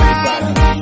everybody.